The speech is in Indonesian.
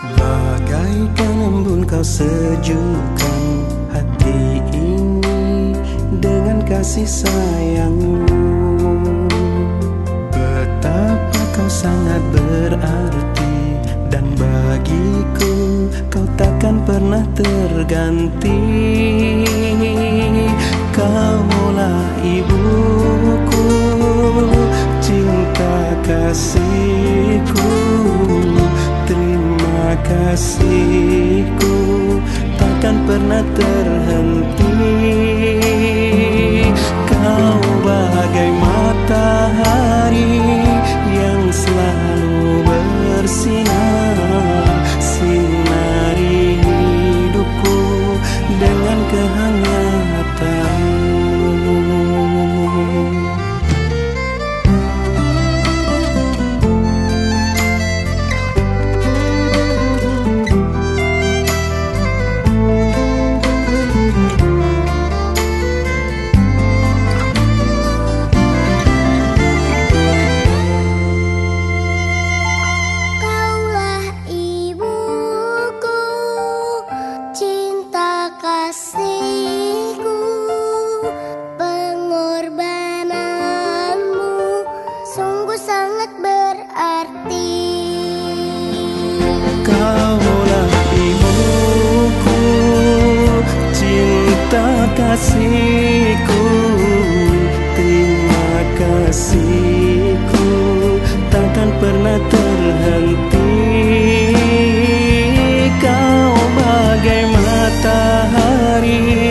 Bagaikan embun kau sejukkan hati ini dengan kasih sayangmu. Betapa kau sangat berarti dan bagiku kau takkan pernah terganti. Kaulah ibuku cinta kasihku kasihku takkan pernah terhenti. Kau bagai matahari yang selalu bersinar Sinari hidupku dengan kehangatan Maria.